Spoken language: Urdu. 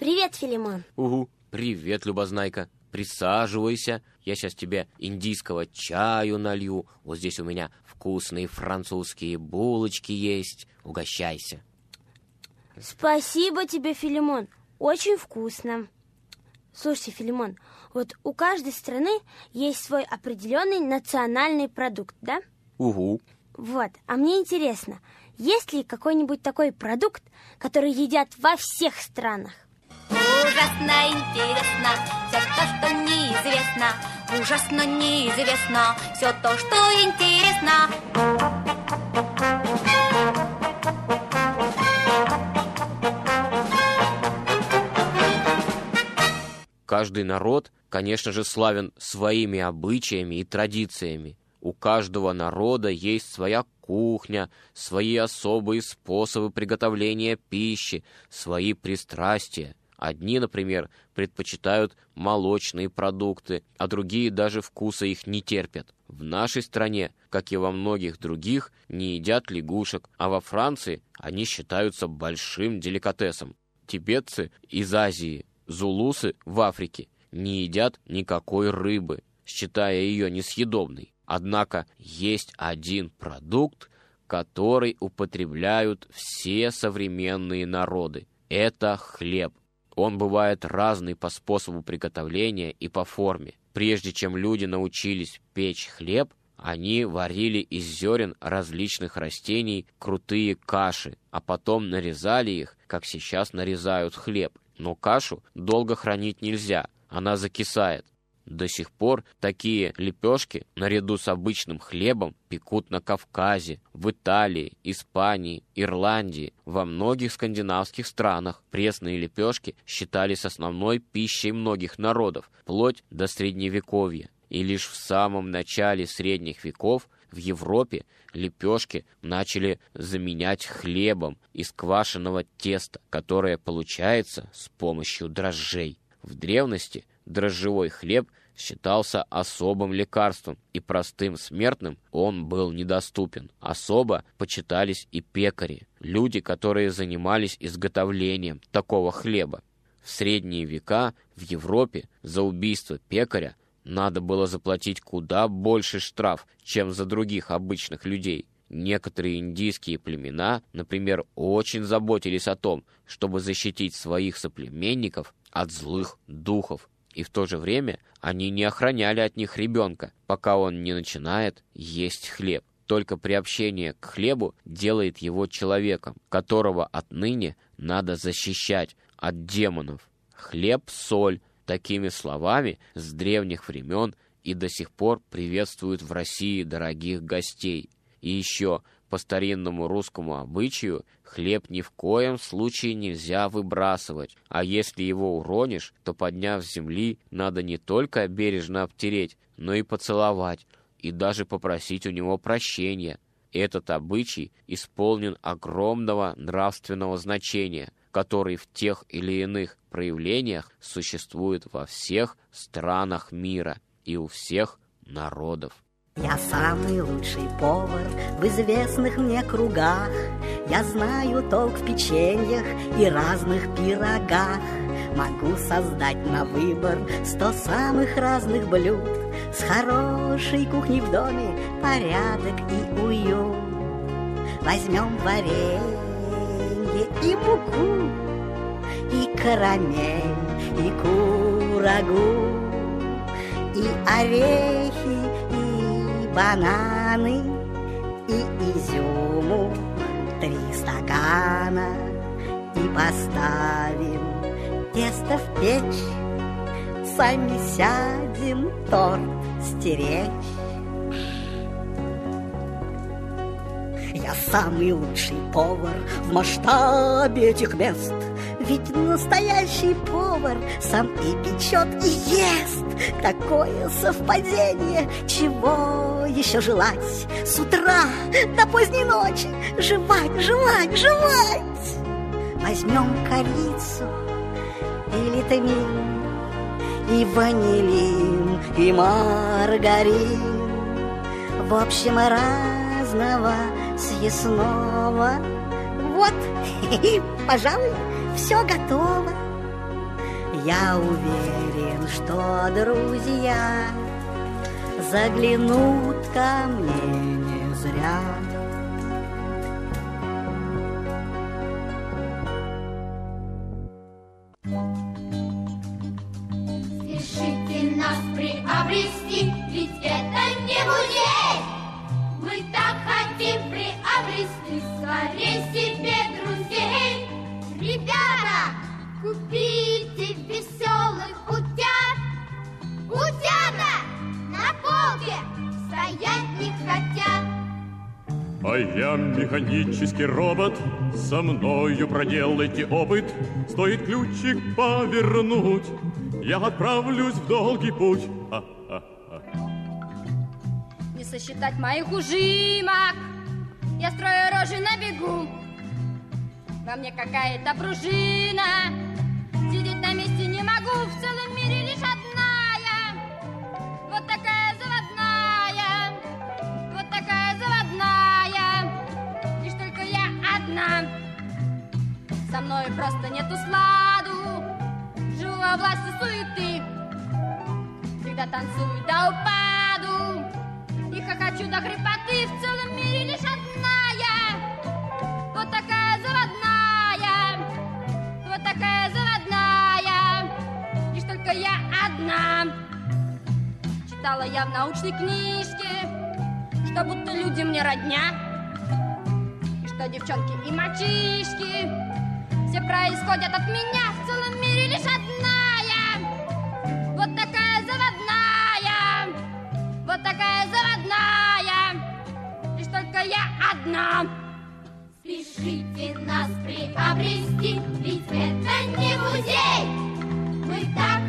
Привет, Филимон. Угу. Привет, Любознайка. Присаживайся. Я сейчас тебе индийского чаю налью. Вот здесь у меня вкусные французские булочки есть. Угощайся. Спасибо тебе, Филимон. Очень вкусно. Слушай, Филимон, вот у каждой страны есть свой определенный национальный продукт, да? Угу. Вот. А мне интересно, есть ли какой-нибудь такой продукт, который едят во всех странах? ش دوت کنشنر چھ سلوین سوی میا بھمی ترجیت سے اکاش دہ رو یہ سویا کو سویا سوبس پوس و پرگتو لینے پیش سوئی پریست راس چ ادی پریمیر پریت پھائت مہ لوچ نئی پرد ادروگی دشف كوس نیچر پت ناش ترہ ووگی درگیكھ نی جت لگوش اوا فرانس اتائت سب بل شرم جلكمت ازاضی زولوس وفری كہ نی جت نكا كور شتائیس یہ دبنی اد نكہ یہ اجین پر دكت كہ تور اوپت بلیات سی سفری مین نی نو احتاخ اون بہ وائت راز نئی پس پوس وپر گ تب لینہ ایپ فور مریش دم لوج نو چیلس پیچ خلیپ ا نی ویل اس زورین رز لچنکھ رس چینی کروت کاشر ا پتہ تم نزا لی کبشش ن رزایت خلیپ نو کاشو دانی نیلزا ان زائت دسکھ پور تکی لپوشکہ ن ردو سا بچ نم خلیبمت نف کاج و تالے اس پانے ارلانج وم نوگ ناس ترانک پریس نئی لوشک شالی سم نو پی شیم نوگ نوتف پلوچ دسری وکو سامم ن چال سری نکوف یہ روپی لپوش کے نچل زمینیا چی خلیبم اسکواش نوت کی درجرے دریونس چہ درجرو خلیب ستاسا ات صوبم لکھارتم یہ پرس تمس میرتن اون بل نداس توپن اوبہ پالس یہ پیک لوتوری زن مال اس گتولیم تکو وخلیبہ سری نی وکا روپیہ زو بیس تو پہ ناد بل پہ چیت کو دب بول ششتراف چیم زروی حب لوجے یق تر جیس کی نا نمیر اوشن زبو چلی سا تمبیت وائی سل می نکف ات لھ دفف پکا نیل چنت یہ پریپشی نیبو جیل کتور نادشی شاچ ات جی منف خلیپ سول تقیمس لوامہ درون یہ دس پور پریویس تسید راگی گھ چیش پس ترم روس کما بھوپ نویمس لوچھی نی زیاپ براس وچ لیو رونس تو پہ ناسم لہ دن یہ تولکہ نئی پتل واچ یہ دس پا سر شینی احتتہ بچی اس پول نیو اک روم دنانا نتیا قتور چیخ پو لین سوت و سکھ دانکھ میرا یہ سکھ نوف سم شخر گا یس مو پیچھے رگا ما گو ساز دائنا مخ راج بلو سارے ری مینا گو бананы и изюму три стакана и поставим тесто в печь, сами сядем торт стеречь. Я самый лучший повар в масштабе этих мест — سما کر گری بپشے مارا سن سگل نوت کام لے Купите веселых утят. Утята на полке стоять не хотят. А я механический робот, со мною проделайте опыт. Стоит ключик повернуть, я отправлюсь в долгий путь. А, а, а. Не сосчитать моих ужимок, я строю рожи на бегу. Во мне какая-то пружина Сидеть на месте не могу В целом мире лишь одна я Вот такая заводная Вот такая заводная Лишь только я одна Со мной просто нету сладу Живу во власти суеты Всегда танцую до упаду И хохочу до хрипоты В целом мире лишь одна читала я в научной книжке, что будто люди мне родня, и что девчонки и мальчишки все происходят от меня в целом мире лишь одна я. Вот такая заводная, вот такая заводная, лишь только я одна. Спешите нас приобрести, ведь это не музей, мы так